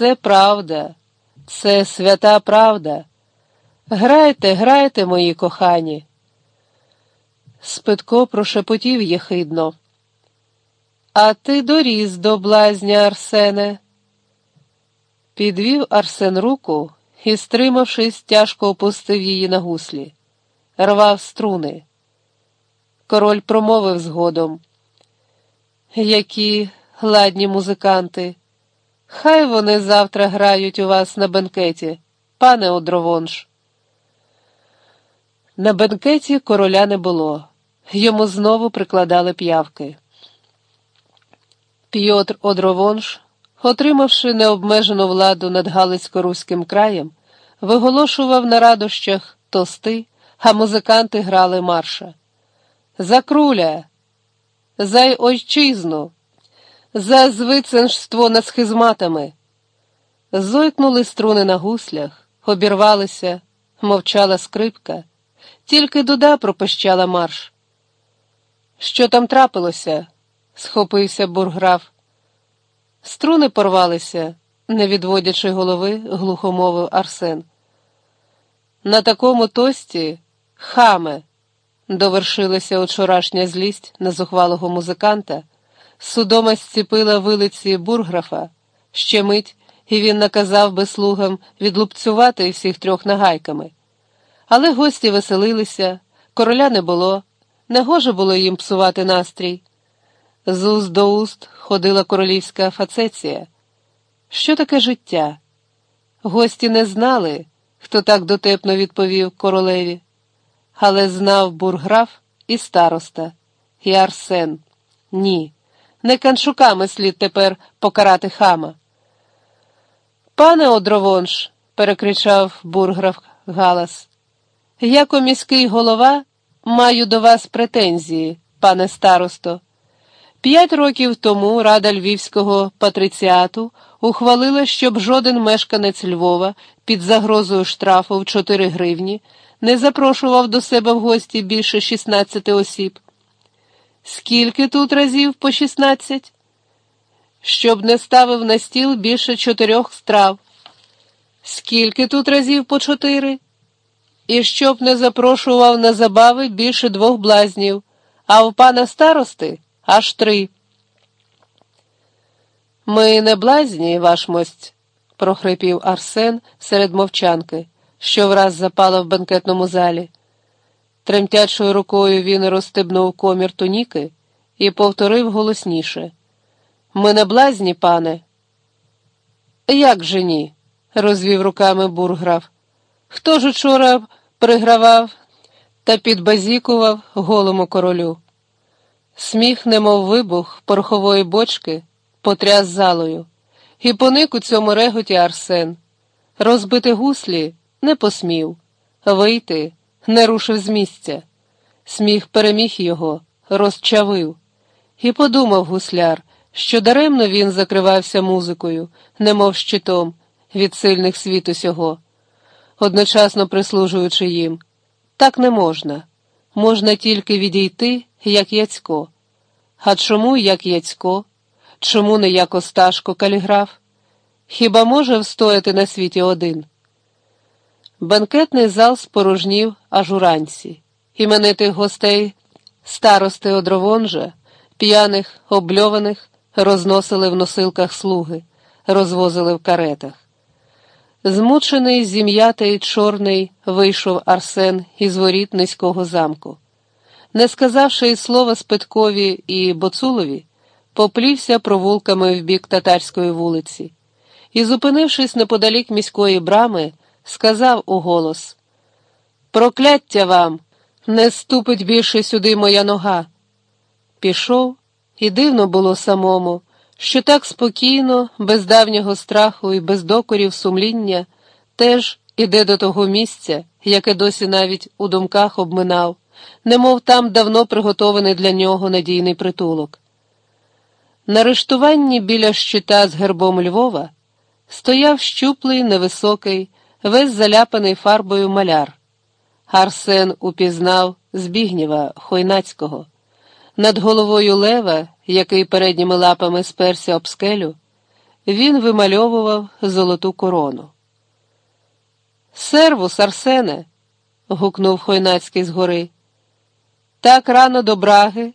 це правда, це свята правда. Грайте, грайте, мої кохані. Спитко прошепотів єхидно. А ти доріс до блазня, Арсене. Підвів Арсен руку і, стримавшись, тяжко опустив її на гуслі, рвав струни. Король промовив згодом. Які ладні музиканти, хай вони завтра грають у вас на бенкеті, пане Одровонш. На бенкеті короля не було, йому знову прикладали п'явки. П'єтр Одровонш, отримавши необмежену владу над Галицько-Руським краєм, виголошував на радощах тости, а музиканти грали марша. За круля, за й ойчизну, за звиценство над схизматами. Зойкнули струни на гуслях, обірвалися, мовчала скрипка, тільки дуда пропищала марш. Що там трапилося? схопився бурграф. Струни порвалися, не відводячи голови, глухо мовив Арсен. На такому тості хаме, довершилася вчорашня злість на зухвалого музиканта, судома зціпила вилиці бурграфа, ще мить, і він наказав би слугам відлупцювати всіх трьох нагайками. Але гості веселилися, короля не було, не гоже було їм псувати настрій. З уст до уст ходила королівська фацеція. Що таке життя? Гості не знали, хто так дотепно відповів королеві, але знав бурграф і староста, і Арсен. Ні, не каншуками слід тепер покарати хама. Пане Одровонш, перекричав бурграф Галас, яко міський голова маю до вас претензії, пане старосто. П'ять років тому Рада Львівського патриціату ухвалила, щоб жоден мешканець Львова під загрозою штрафу в 4 гривні не запрошував до себе в гості більше 16 осіб. Скільки тут разів по 16? Щоб не ставив на стіл більше чотирьох страв. Скільки тут разів по чотири? І щоб не запрошував на забави більше двох блазнів, а у пана старости аж три. Ми не блазні, ваш мость, прохрипів Арсен серед мовчанки, що враз запала в бенкетному залі. Тремтячою рукою він розстебнув комір туніки і повторив голосніше. Ми не блазні, пане. Як же ні? розвів руками бурграф. Хто ж учора пригравав та підбазікував голому королю? Сміх, немов вибух порохової бочки, потряс залою, і поник у цьому реготі Арсен. Розбити гуслі не посмів, вийти не рушив з місця. Сміх переміг його, розчавив, і подумав гусляр, що даремно він закривався музикою, немов щитом від сильних світ усього, одночасно прислужуючи їм. Так не можна, можна тільки відійти як Яцько. А чому як Яцько? Чому не як Осташко каліграф? Хіба може встояти на світі один? Бенкетний зал спорожнів аж уранці. Іменитих гостей, старости одровонжа, п'яних, обльованих, розносили в носилках слуги, розвозили в каретах. Змучений, зім'ятий, чорний вийшов Арсен із воріт низького замку не сказавши й слова Спиткові і Боцулові, поплівся провулками в бік татарської вулиці і, зупинившись неподалік міської брами, сказав у голос: Прокляття вам! Не ступить більше сюди моя нога. Пішов, і дивно було самому, що так спокійно, без давнього страху і без докорів сумління, теж іде до того місця, яке досі навіть у думках обминав немов там давно приготований для нього надійний притулок. На рештуванні біля щита з гербом Львова стояв щуплий, невисокий, весь заляпаний фарбою маляр. Арсен упізнав Збігнєва Хойнацького. Над головою лева, який передніми лапами сперся об скелю, він вимальовував золоту корону. Сервус, Арсене. гукнув Хойнацький згори. Так рано до браги.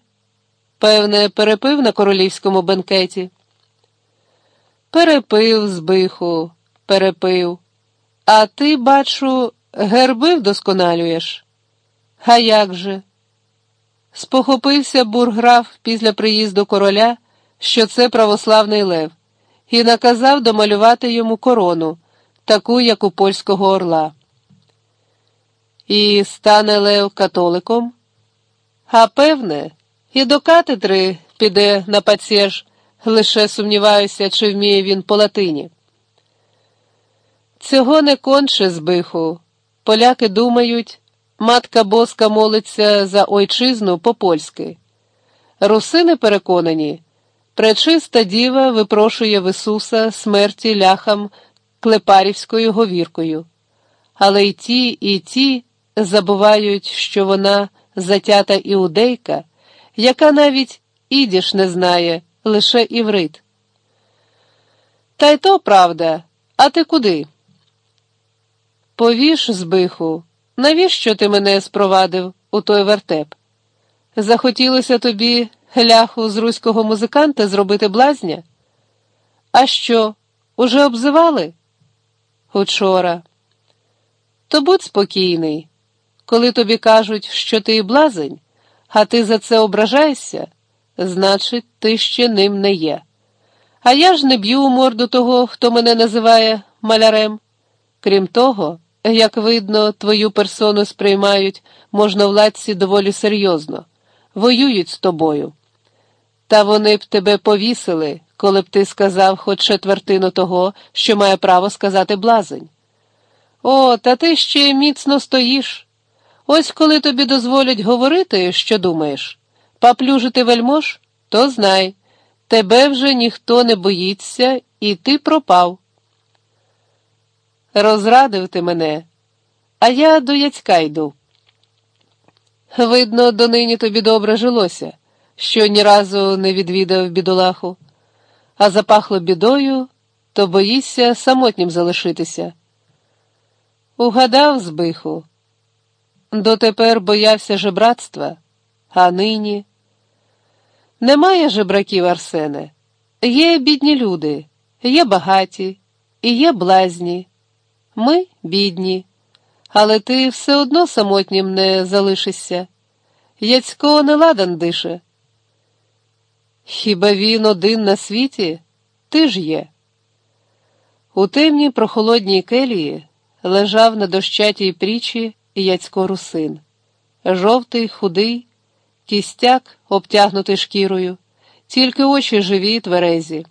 Певне, перепив на королівському бенкеті. Перепив, збиху, перепив. А ти, бачу, герби вдосконалюєш. А як же? Спохопився бурграф після приїзду короля, що це православний лев, і наказав домалювати йому корону, таку, як у польського орла. І стане лев католиком? А певне, і до катедри піде на паціж, лише сумніваюся, чи вміє він по латині. Цього не конче збиху. Поляки думають, матка боска молиться за ойчизну по-польськи. Русини переконані, пречиста діва випрошує в Ісуса смерті ляхам клепарівською говіркою. Але й ті, і ті забувають, що вона затята іудейка, яка навіть ідіш не знає, лише іврит. Та й то правда, а ти куди? Повіш, збиху, навіщо ти мене спровадив у той вертеп? Захотілося тобі ляху з руського музиканта зробити блазня? А що, уже обзивали? Учора. То будь спокійний, коли тобі кажуть, що ти блазень, а ти за це ображаєшся, значить, ти ще ним не є. А я ж не б'ю у морду того, хто мене називає малярем. Крім того, як видно, твою персону сприймають можновладці доволі серйозно, воюють з тобою. Та вони б тебе повісили, коли б ти сказав хоч четвертину того, що має право сказати блазень. О, та ти ще міцно стоїш. Ось коли тобі дозволять говорити, що думаєш, паплюжити вельмож, то знай, тебе вже ніхто не боїться, і ти пропав. Розрадив ти мене, а я до Яцька йду. Видно, донині тобі добре жилося, що ні разу не відвідав бідолаху, а запахло бідою, то боїшся самотнім залишитися. Угадав, збиху. Дотепер боявся жебратства, а нині. Немає жебраків, Арсене. Є бідні люди, є багаті, і є блазні. Ми бідні, але ти все одно самотнім не залишишся. Яцько не ладан дише. Хіба він один на світі? Ти ж є. У темній прохолодній келії лежав на дощатій прічі Яцько русин, жовтий, худий, кістяк, обтягнутий шкірою, тільки очі живі й тверезі.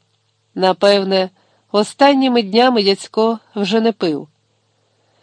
Напевне, останніми днями Яцько вже не пив.